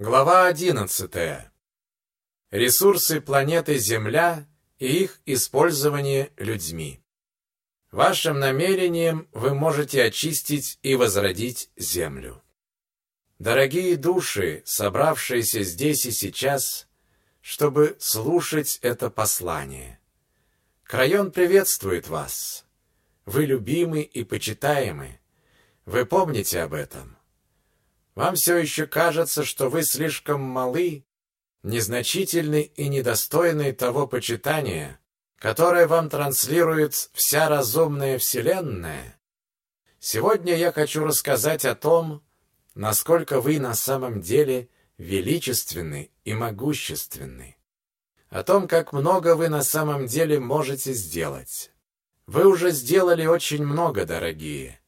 Глава 11. Ресурсы планеты Земля и их использование людьми. Вашим намерением вы можете очистить и возродить Землю. Дорогие души, собравшиеся здесь и сейчас, чтобы слушать это послание. Крайон приветствует вас. Вы любимы и почитаемы. Вы помните об этом. Вам все еще кажется, что вы слишком малы, незначительны и недостойны того почитания, которое вам транслирует вся разумная Вселенная? Сегодня я хочу рассказать о том, насколько вы на самом деле величественны и могущественны, о том, как много вы на самом деле можете сделать. Вы уже сделали очень много, дорогие,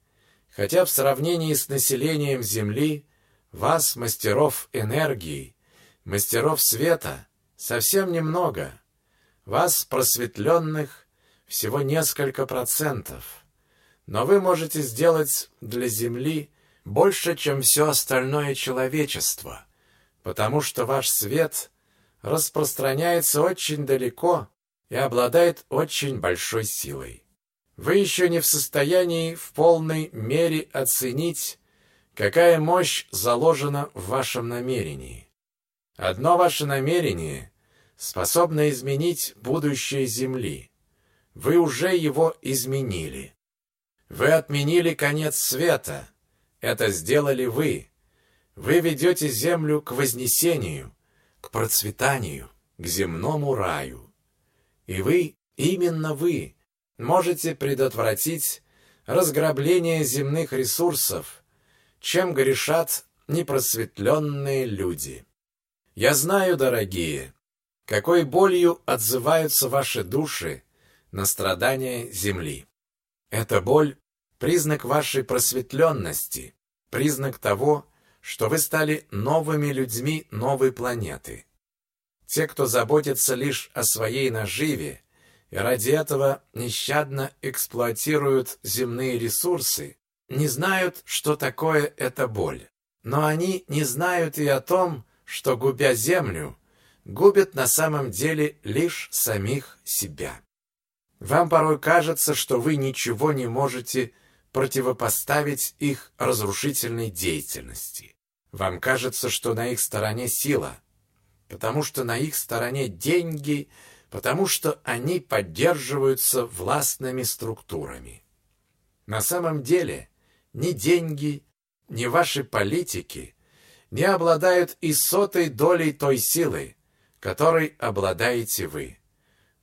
хотя в сравнении с населением Земли вас, мастеров энергии, мастеров света, совсем немного. Вас, просветленных, всего несколько процентов. Но вы можете сделать для Земли больше, чем все остальное человечество, потому что ваш свет распространяется очень далеко и обладает очень большой силой. Вы еще не в состоянии в полной мере оценить, Какая мощь заложена в вашем намерении? Одно ваше намерение способно изменить будущее Земли. Вы уже его изменили. Вы отменили конец света. Это сделали вы. Вы ведете Землю к вознесению, к процветанию, к земному раю. И вы, именно вы, можете предотвратить разграбление земных ресурсов, чем грешат непросветленные люди. Я знаю, дорогие, какой болью отзываются ваши души на страдания земли. Эта боль – признак вашей просветленности, признак того, что вы стали новыми людьми новой планеты. Те, кто заботится лишь о своей наживе и ради этого нещадно эксплуатируют земные ресурсы, не знают, что такое эта боль. Но они не знают и о том, что, губя землю, губят на самом деле лишь самих себя. Вам порой кажется, что вы ничего не можете противопоставить их разрушительной деятельности. Вам кажется, что на их стороне сила, потому что на их стороне деньги, потому что они поддерживаются властными структурами. На самом деле ни деньги, ни ваши политики не обладают и сотой долей той силы, которой обладаете вы.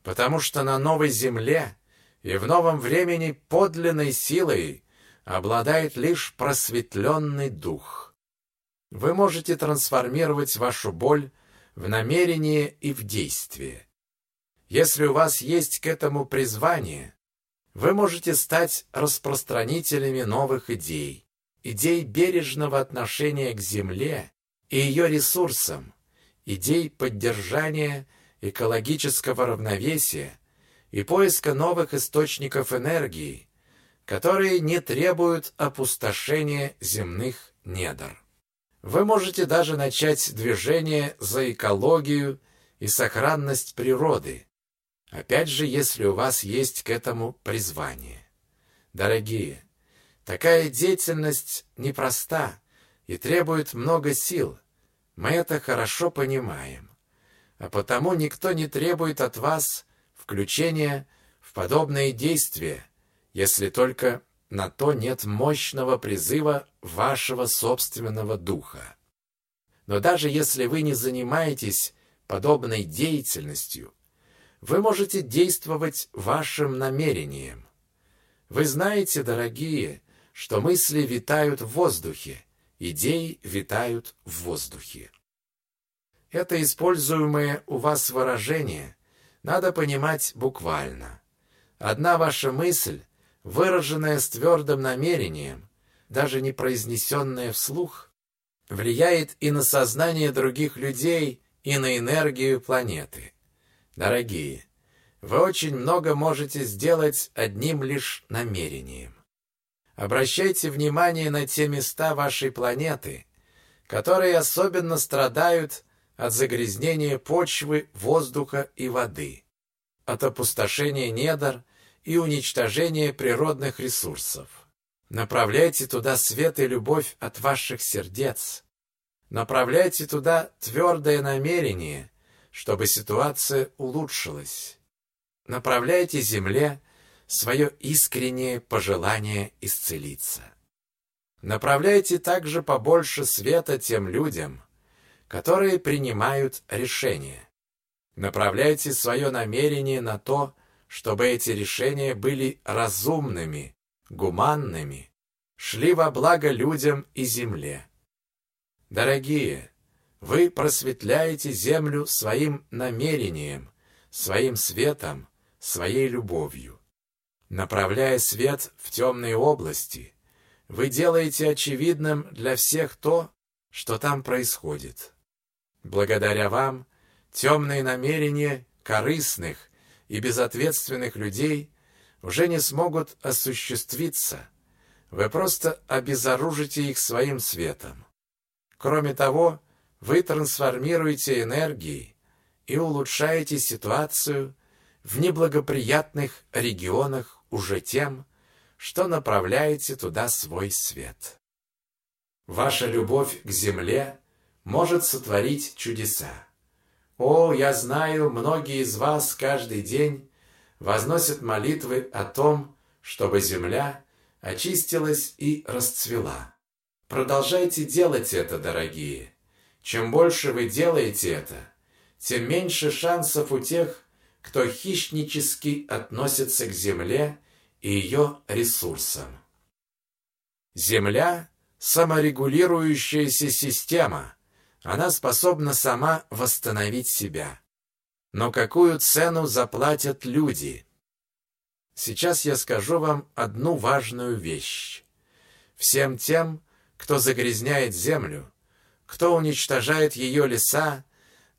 Потому что на новой земле и в новом времени подлинной силой обладает лишь просветленный дух. Вы можете трансформировать вашу боль в намерение и в действие. Если у вас есть к этому призвание, вы можете стать распространителями новых идей, идей бережного отношения к Земле и ее ресурсам, идей поддержания экологического равновесия и поиска новых источников энергии, которые не требуют опустошения земных недр. Вы можете даже начать движение за экологию и сохранность природы, Опять же, если у вас есть к этому призвание. Дорогие, такая деятельность непроста и требует много сил. Мы это хорошо понимаем. А потому никто не требует от вас включения в подобные действия, если только на то нет мощного призыва вашего собственного духа. Но даже если вы не занимаетесь подобной деятельностью, вы можете действовать вашим намерением. Вы знаете, дорогие, что мысли витают в воздухе, идеи витают в воздухе. Это используемое у вас выражение надо понимать буквально. Одна ваша мысль, выраженная с твердым намерением, даже не произнесенная вслух, влияет и на сознание других людей, и на энергию планеты. Дорогие, вы очень много можете сделать одним лишь намерением. Обращайте внимание на те места вашей планеты, которые особенно страдают от загрязнения почвы, воздуха и воды, от опустошения недр и уничтожения природных ресурсов. Направляйте туда свет и любовь от ваших сердец. Направляйте туда твердое намерение, чтобы ситуация улучшилась. Направляйте земле свое искреннее пожелание исцелиться. Направляйте также побольше света тем людям, которые принимают решения. Направляйте свое намерение на то, чтобы эти решения были разумными, гуманными, шли во благо людям и земле. Дорогие, вы просветляете землю своим намерением, своим светом, своей любовью. Направляя свет в темные области, вы делаете очевидным для всех то, что там происходит. Благодаря вам темные намерения корыстных и безответственных людей уже не смогут осуществиться. Вы просто обезоружите их своим светом. Кроме того, вы трансформируете энергии и улучшаете ситуацию в неблагоприятных регионах уже тем, что направляете туда свой свет. Ваша любовь к земле может сотворить чудеса. О, я знаю, многие из вас каждый день возносят молитвы о том, чтобы земля очистилась и расцвела. Продолжайте делать это, дорогие. Чем больше вы делаете это, тем меньше шансов у тех, кто хищнически относится к земле и ее ресурсам. Земля – саморегулирующаяся система. Она способна сама восстановить себя. Но какую цену заплатят люди? Сейчас я скажу вам одну важную вещь. Всем тем, кто загрязняет землю, кто уничтожает ее леса,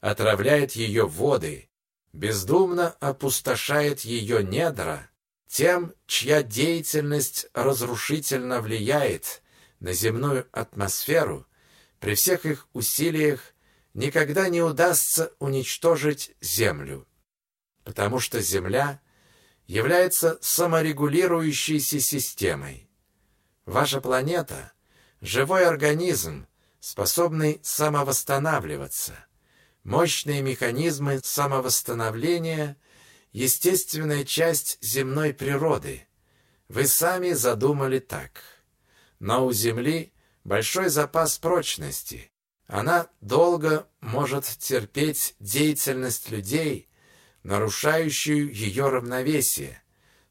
отравляет ее воды, бездумно опустошает ее недра, тем, чья деятельность разрушительно влияет на земную атмосферу, при всех их усилиях никогда не удастся уничтожить Землю, потому что Земля является саморегулирующейся системой. Ваша планета – живой организм, способный самовосстанавливаться. Мощные механизмы самовосстановления – естественная часть земной природы. Вы сами задумали так. Но у Земли большой запас прочности. Она долго может терпеть деятельность людей, нарушающую ее равновесие.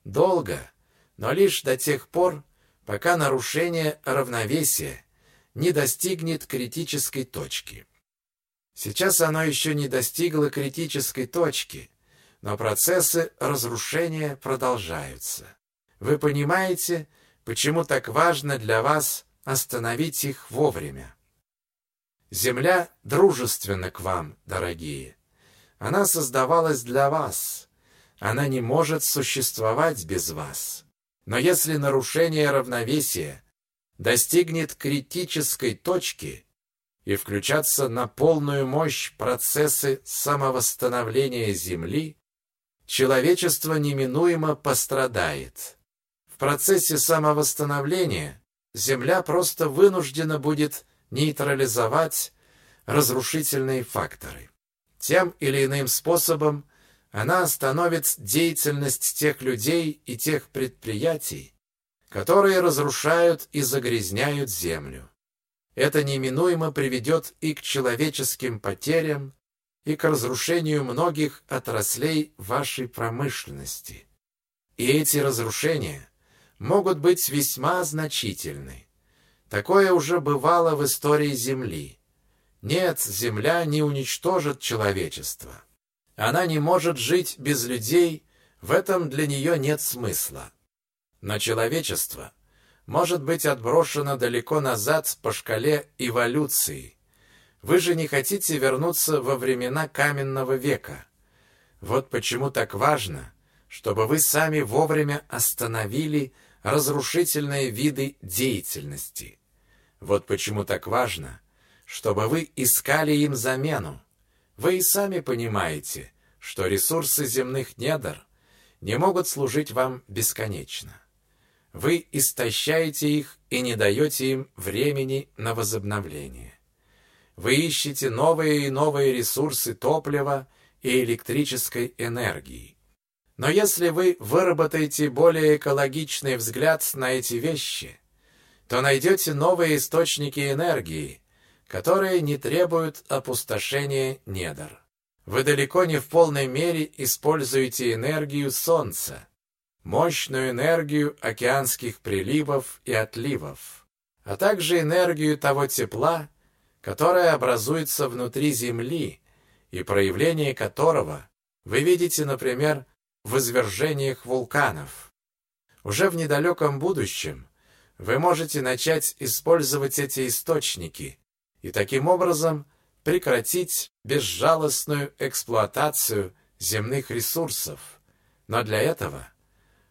Долго, но лишь до тех пор, пока нарушение равновесия не достигнет критической точки. Сейчас оно еще не достигло критической точки, но процессы разрушения продолжаются. Вы понимаете, почему так важно для вас остановить их вовремя? Земля дружественна к вам, дорогие. Она создавалась для вас. Она не может существовать без вас. Но если нарушение равновесия достигнет критической точки и включатся на полную мощь процессы самовосстановления Земли, человечество неминуемо пострадает. В процессе самовосстановления Земля просто вынуждена будет нейтрализовать разрушительные факторы. Тем или иным способом она остановит деятельность тех людей и тех предприятий, которые разрушают и загрязняют землю. Это неминуемо приведет и к человеческим потерям, и к разрушению многих отраслей вашей промышленности. И эти разрушения могут быть весьма значительны. Такое уже бывало в истории Земли. Нет, Земля не уничтожит человечество. Она не может жить без людей, в этом для нее нет смысла. Но человечество может быть отброшено далеко назад по шкале эволюции – вы же не хотите вернуться во времена каменного века. Вот почему так важно, чтобы вы сами вовремя остановили разрушительные виды деятельности. Вот почему так важно, чтобы вы искали им замену. Вы и сами понимаете, что ресурсы земных недр не могут служить вам бесконечно. Вы истощаете их и не даете им времени на возобновление. Вы ищете новые и новые ресурсы топлива и электрической энергии. Но если вы выработаете более экологичный взгляд на эти вещи, то найдете новые источники энергии, которые не требуют опустошения недр. Вы далеко не в полной мере используете энергию Солнца, мощную энергию океанских приливов и отливов, а также энергию того тепла, которое образуется внутри Земли и проявление которого вы видите, например, в извержениях вулканов. Уже в недалеком будущем вы можете начать использовать эти источники и таким образом прекратить безжалостную эксплуатацию земных ресурсов. Но для этого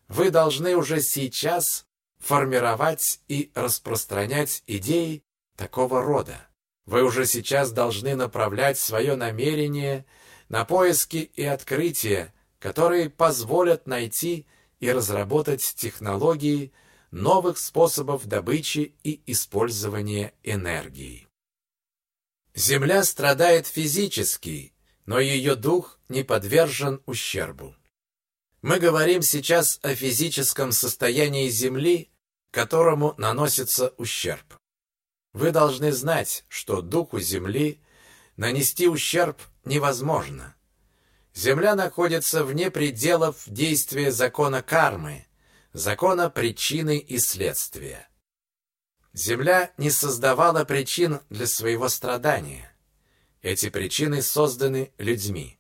вы должны уже сейчас формировать и распространять идеи такого рода. Вы уже сейчас должны направлять свое намерение на поиски и открытия, которые позволят найти и разработать технологии новых способов добычи и использования энергии. Земля страдает физически, но ее дух не подвержен ущербу. Мы говорим сейчас о физическом состоянии Земли, которому наносится ущерб. Вы должны знать, что духу Земли нанести ущерб невозможно. Земля находится вне пределов действия закона кармы, закона причины и следствия. Земля не создавала причин для своего страдания. Эти причины созданы людьми.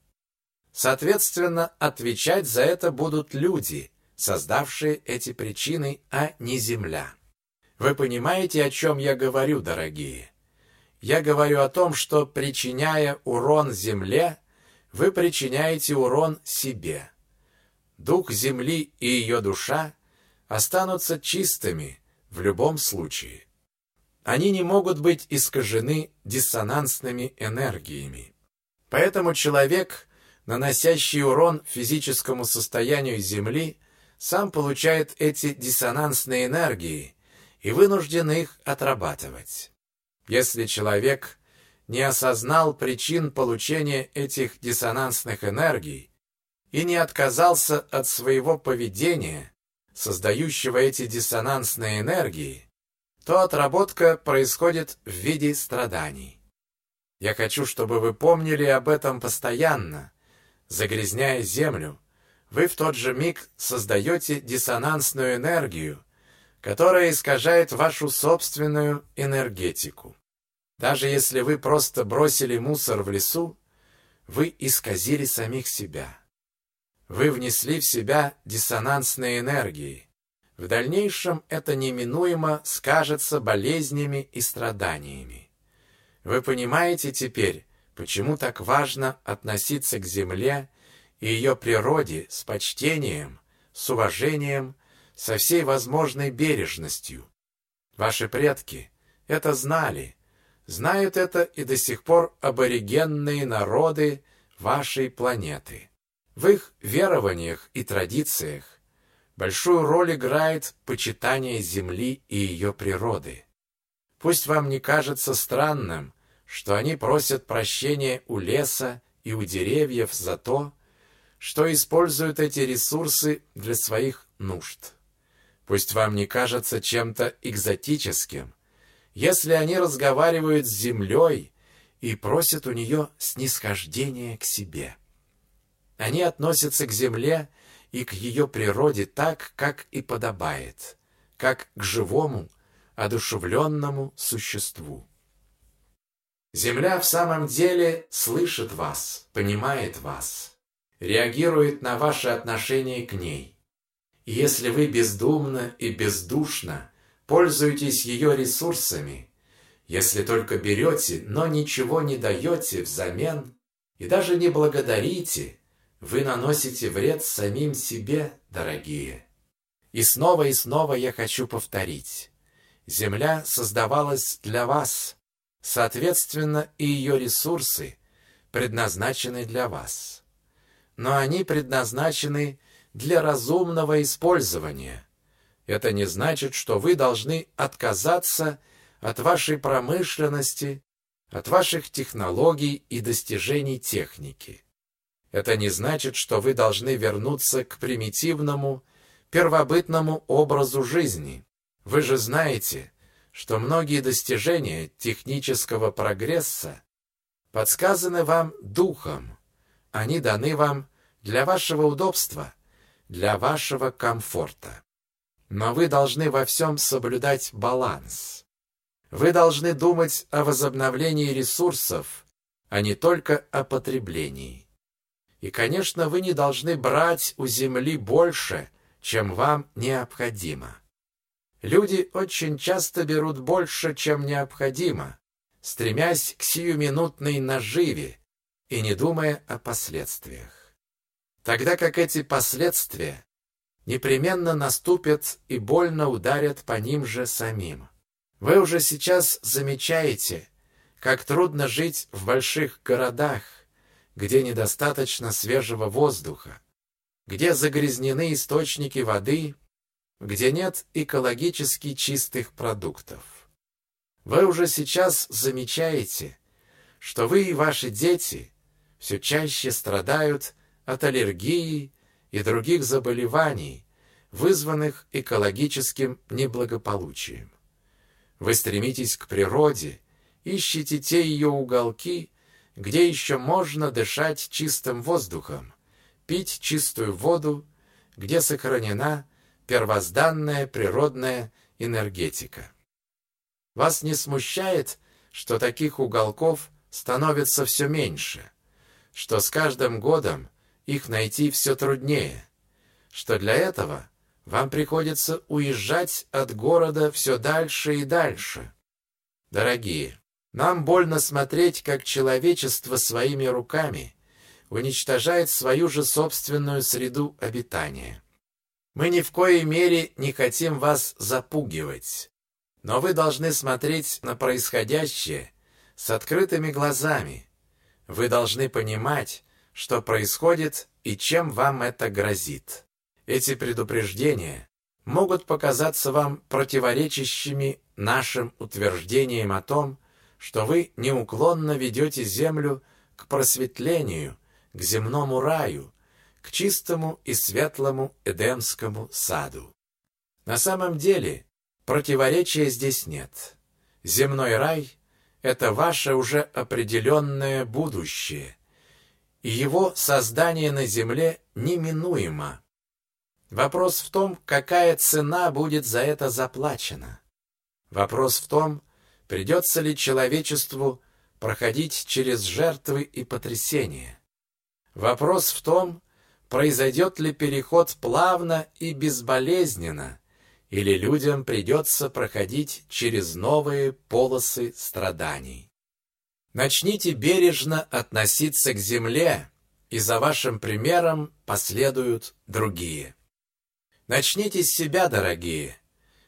Соответственно, отвечать за это будут люди, создавшие эти причины, а не Земля. Вы понимаете, о чем я говорю, дорогие? Я говорю о том, что, причиняя урон Земле, вы причиняете урон себе. Дух Земли и ее душа останутся чистыми в любом случае. Они не могут быть искажены диссонансными энергиями. Поэтому человек наносящий урон физическому состоянию Земли, сам получает эти диссонансные энергии и вынужден их отрабатывать. Если человек не осознал причин получения этих диссонансных энергий и не отказался от своего поведения, создающего эти диссонансные энергии, то отработка происходит в виде страданий. Я хочу, чтобы вы помнили об этом постоянно, Загрязняя Землю, вы в тот же миг создаете диссонансную энергию, которая искажает вашу собственную энергетику. Даже если вы просто бросили мусор в лесу, вы исказили самих себя. Вы внесли в себя диссонансные энергии. В дальнейшем это неминуемо скажется болезнями и страданиями. Вы понимаете теперь, Почему так важно относиться к земле и ее природе с почтением, с уважением, со всей возможной бережностью? Ваши предки это знали, знают это и до сих пор аборигенные народы вашей планеты. В их верованиях и традициях большую роль играет почитание Земли и ее природы. Пусть вам не кажется странным, что они просят прощения у леса и у деревьев за то, что используют эти ресурсы для своих нужд. Пусть вам не кажется чем-то экзотическим, если они разговаривают с землей и просят у нее снисхождения к себе. Они относятся к земле и к ее природе так, как и подобает, как к живому, одушевленному существу. Земля в самом деле слышит вас, понимает вас, реагирует на ваши отношения к ней. И если вы бездумно и бездушно пользуетесь ее ресурсами, если только берете, но ничего не даете взамен и даже не благодарите, вы наносите вред самим себе, дорогие. И снова и снова я хочу повторить. Земля создавалась для вас, Соответственно, и ее ресурсы предназначены для вас. Но они предназначены для разумного использования. Это не значит, что вы должны отказаться от вашей промышленности, от ваших технологий и достижений техники. Это не значит, что вы должны вернуться к примитивному, первобытному образу жизни. Вы же знаете, что многие достижения технического прогресса подсказаны вам духом. Они даны вам для вашего удобства, для вашего комфорта. Но вы должны во всем соблюдать баланс. Вы должны думать о возобновлении ресурсов, а не только о потреблении. И, конечно, вы не должны брать у Земли больше, чем вам необходимо. Люди очень часто берут больше, чем необходимо, стремясь к сиюминутной наживе и не думая о последствиях. Тогда как эти последствия непременно наступят и больно ударят по ним же самим. Вы уже сейчас замечаете, как трудно жить в больших городах, где недостаточно свежего воздуха, где загрязнены источники воды, где нет экологически чистых продуктов. Вы уже сейчас замечаете, что вы и ваши дети все чаще страдают от аллергии и других заболеваний, вызванных экологическим неблагополучием. Вы стремитесь к природе, ищете те ее уголки, где еще можно дышать чистым воздухом, пить чистую воду, где сохранена первозданная природная энергетика. Вас не смущает, что таких уголков становится все меньше, что с каждым годом их найти все труднее, что для этого вам приходится уезжать от города все дальше и дальше. Дорогие, нам больно смотреть, как человечество своими руками уничтожает свою же собственную среду обитания. Мы ни в коей мере не хотим вас запугивать, но вы должны смотреть на происходящее с открытыми глазами. Вы должны понимать, что происходит и чем вам это грозит. Эти предупреждения могут показаться вам противоречащими нашим утверждениям о том, что вы неуклонно ведете Землю к просветлению, к земному раю, к чистому и светлому Эдемскому саду. На самом деле противоречия здесь нет. Земной рай – это ваше уже определенное будущее, и его создание на Земле неминуемо. Вопрос в том, какая цена будет за это заплачена. Вопрос в том, придется ли человечеству проходить через жертвы и потрясения. Вопрос в том, произойдет ли переход плавно и безболезненно, или людям придется проходить через новые полосы страданий. Начните бережно относиться к земле, и за вашим примером последуют другие. Начните с себя, дорогие.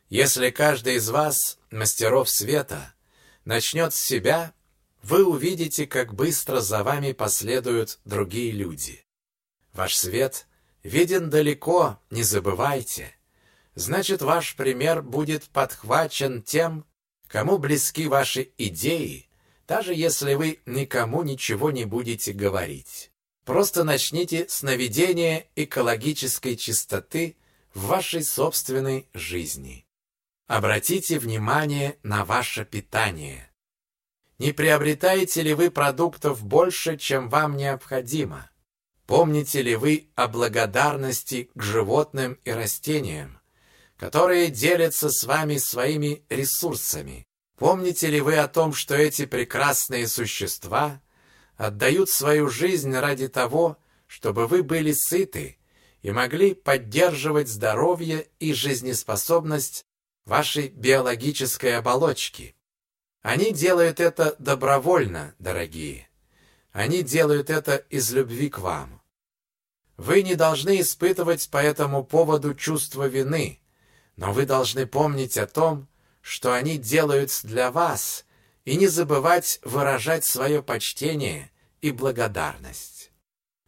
Если каждый из вас, мастеров света, начнет с себя, вы увидите, как быстро за вами последуют другие люди. Ваш свет виден далеко, не забывайте. Значит, ваш пример будет подхвачен тем, кому близки ваши идеи, даже если вы никому ничего не будете говорить. Просто начните с наведения экологической чистоты в вашей собственной жизни. Обратите внимание на ваше питание. Не приобретаете ли вы продуктов больше, чем вам необходимо? Помните ли вы о благодарности к животным и растениям, которые делятся с вами своими ресурсами? Помните ли вы о том, что эти прекрасные существа отдают свою жизнь ради того, чтобы вы были сыты и могли поддерживать здоровье и жизнеспособность вашей биологической оболочки. Они делают это добровольно, дорогие. Они делают это из любви к вам. Вы не должны испытывать по этому поводу чувство вины, но вы должны помнить о том, что они делают для вас и не забывать выражать свое почтение и благодарность.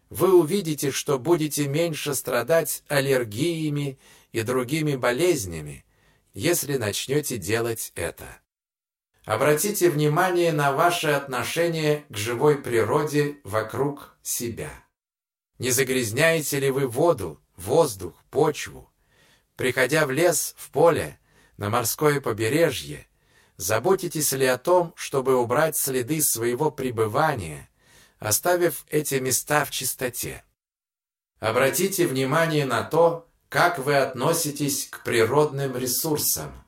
Вы увидите, что будете меньше страдать аллергиями и другими болезнями, если начнете делать это. Обратите внимание на ваше отношение к живой природе вокруг себя. Не загрязняете ли вы воду, воздух, почву? Приходя в лес, в поле, на морское побережье, заботитесь ли о том, чтобы убрать следы своего пребывания, оставив эти места в чистоте? Обратите внимание на то, как вы относитесь к природным ресурсам.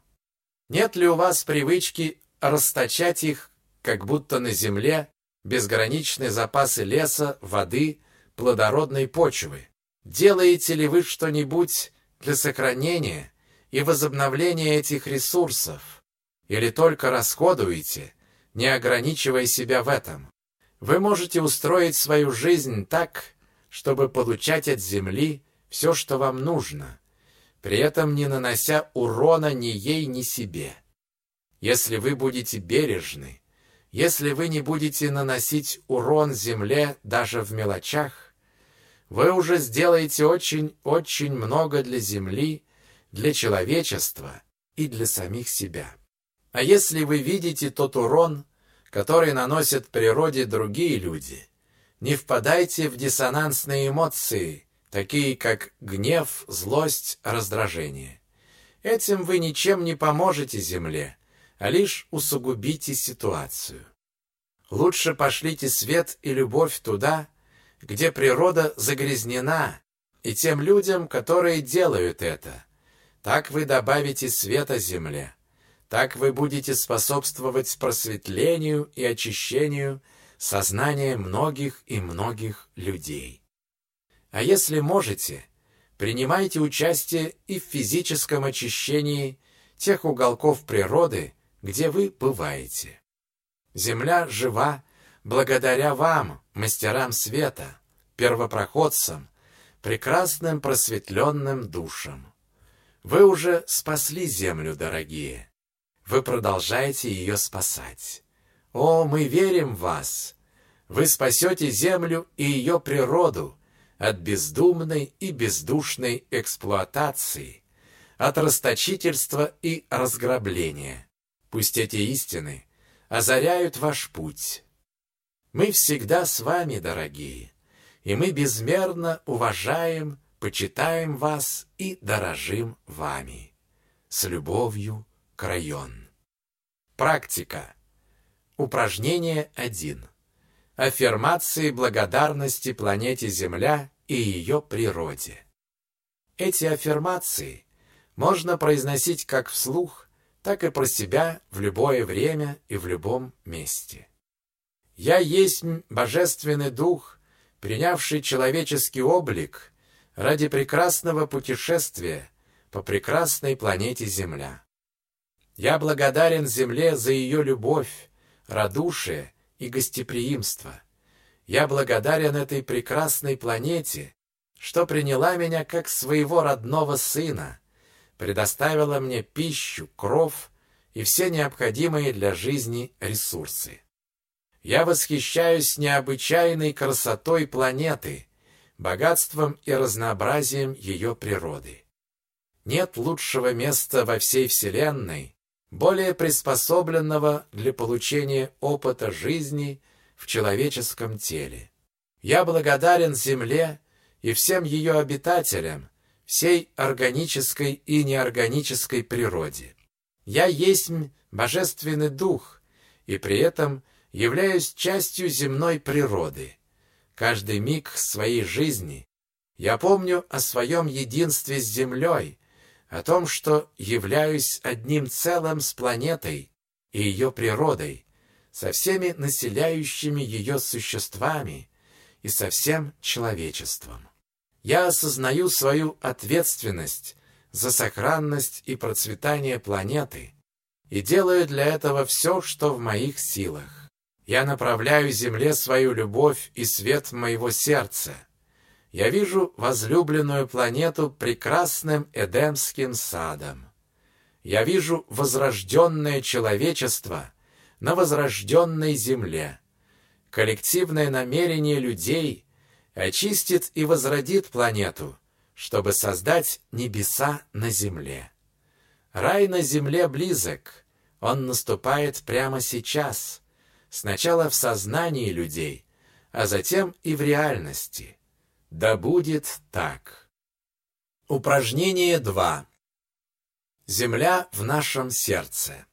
Нет ли у вас привычки расточать их, как будто на земле безграничные запасы леса, воды, плодородной почвы? Делаете ли вы что-нибудь для сохранения и возобновления этих ресурсов? Или только расходуете, не ограничивая себя в этом? Вы можете устроить свою жизнь так, чтобы получать от земли все, что вам нужно, при этом не нанося урона ни ей, ни себе. Если вы будете бережны, если вы не будете наносить урон земле даже в мелочах, вы уже сделаете очень-очень много для земли, для человечества и для самих себя. А если вы видите тот урон, который наносят природе другие люди, не впадайте в диссонансные эмоции, такие как гнев, злость, раздражение. Этим вы ничем не поможете земле, а лишь усугубите ситуацию. Лучше пошлите свет и любовь туда, где природа загрязнена, и тем людям, которые делают это. Так вы добавите света земле. Так вы будете способствовать просветлению и очищению сознания многих и многих людей. А если можете, принимайте участие и в физическом очищении тех уголков природы, где вы бываете. Земля жива благодаря вам, мастерам света, первопроходцам, прекрасным просветленным душам. Вы уже спасли землю, дорогие. Вы продолжаете ее спасать. О, мы верим в вас! Вы спасете землю и ее природу от бездумной и бездушной эксплуатации, от расточительства и разграбления. Пусть эти истины озаряют ваш путь. Мы всегда с вами, дорогие, и мы безмерно уважаем, почитаем вас и дорожим вами. С любовью, Крайон. Практика. Упражнение 1. Аффирмации благодарности планете Земля и ее природе. Эти аффирмации можно произносить как вслух, так и про себя в любое время и в любом месте. «Я есть Божественный Дух, принявший человеческий облик ради прекрасного путешествия по прекрасной планете Земля. Я благодарен Земле за ее любовь, радушие и гостеприимство. Я благодарен этой прекрасной планете, что приняла меня как своего родного сына, предоставила мне пищу, кров и все необходимые для жизни ресурсы. Я восхищаюсь необычайной красотой планеты, богатством и разнообразием ее природы. Нет лучшего места во всей Вселенной, более приспособленного для получения опыта жизни в человеческом теле. Я благодарен Земле и всем ее обитателям, всей органической и неорганической природе. Я есть божественный дух, и при этом являюсь частью земной природы. Каждый миг своей жизни я помню о своем единстве с землей, о том, что являюсь одним целым с планетой и ее природой, со всеми населяющими ее существами и со всем человечеством. Я осознаю свою ответственность за сохранность и процветание планеты и делаю для этого все, что в моих силах. Я направляю Земле свою любовь и свет моего сердца. Я вижу возлюбленную планету прекрасным Эдемским садом. Я вижу возрожденное человечество на возрожденной земле. Коллективное намерение людей очистит и возродит планету, чтобы создать небеса на земле. Рай на земле близок, он наступает прямо сейчас, сначала в сознании людей, а затем и в реальности. Да будет так. Упражнение 2. Земля в нашем сердце.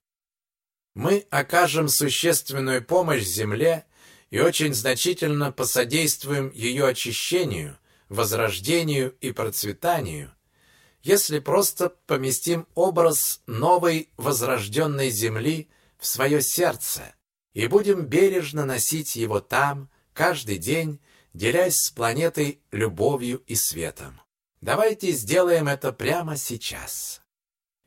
Мы окажем существенную помощь Земле и очень значительно посодействуем ее очищению, возрождению и процветанию, если просто поместим образ новой возрожденной Земли в свое сердце и будем бережно носить его там каждый день, делясь с планетой любовью и светом. Давайте сделаем это прямо сейчас.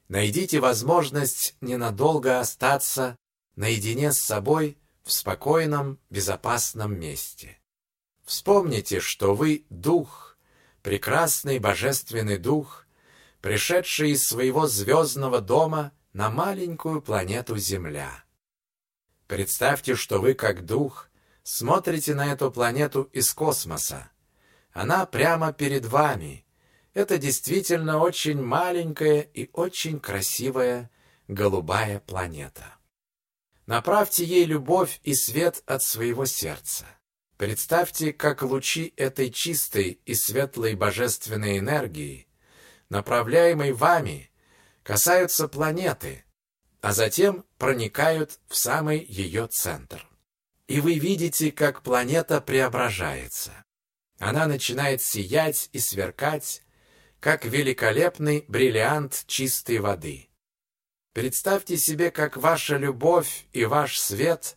Найдите возможность ненадолго остаться наедине с собой в спокойном, безопасном месте. Вспомните, что вы — дух, прекрасный божественный дух, пришедший из своего звездного дома на маленькую планету Земля. Представьте, что вы, как дух, смотрите на эту планету из космоса. Она прямо перед вами. Это действительно очень маленькая и очень красивая голубая планета. Направьте ей любовь и свет от своего сердца. Представьте, как лучи этой чистой и светлой божественной энергии, направляемой вами, касаются планеты, а затем проникают в самый ее центр. И вы видите, как планета преображается. Она начинает сиять и сверкать, как великолепный бриллиант чистой воды. Представьте себе, как ваша любовь и ваш свет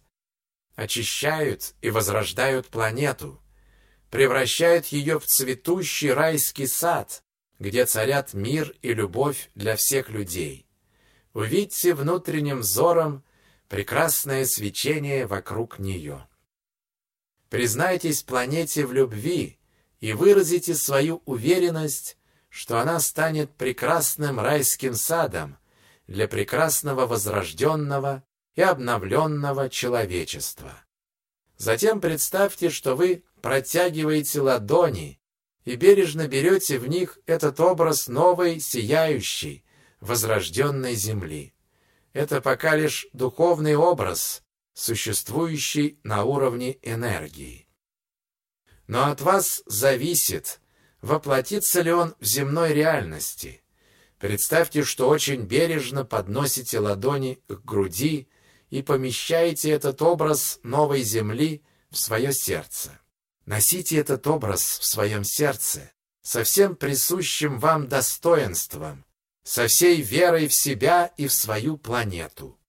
очищают и возрождают планету, превращают ее в цветущий райский сад, где царят мир и любовь для всех людей. Увидьте внутренним взором прекрасное свечение вокруг нее. Признайтесь планете в любви и выразите свою уверенность, что она станет прекрасным райским садом, для прекрасного возрожденного и обновленного человечества. Затем представьте, что вы протягиваете ладони и бережно берете в них этот образ новой, сияющей, возрожденной земли. Это пока лишь духовный образ, существующий на уровне энергии. Но от вас зависит, воплотится ли он в земной реальности – Представьте, что очень бережно подносите ладони к груди и помещаете этот образ новой земли в свое сердце. Носите этот образ в своем сердце со всем присущим вам достоинством, со всей верой в себя и в свою планету.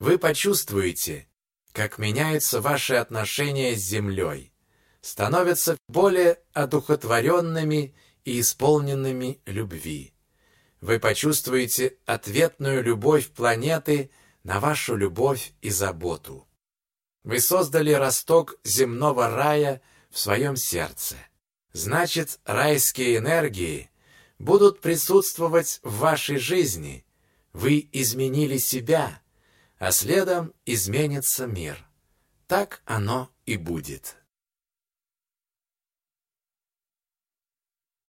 Вы почувствуете, как меняются ваши отношения с Землей, становятся более одухотворенными и исполненными любви вы почувствуете ответную любовь планеты на вашу любовь и заботу. Вы создали росток земного рая в своем сердце. Значит, райские энергии будут присутствовать в вашей жизни. Вы изменили себя, а следом изменится мир. Так оно и будет.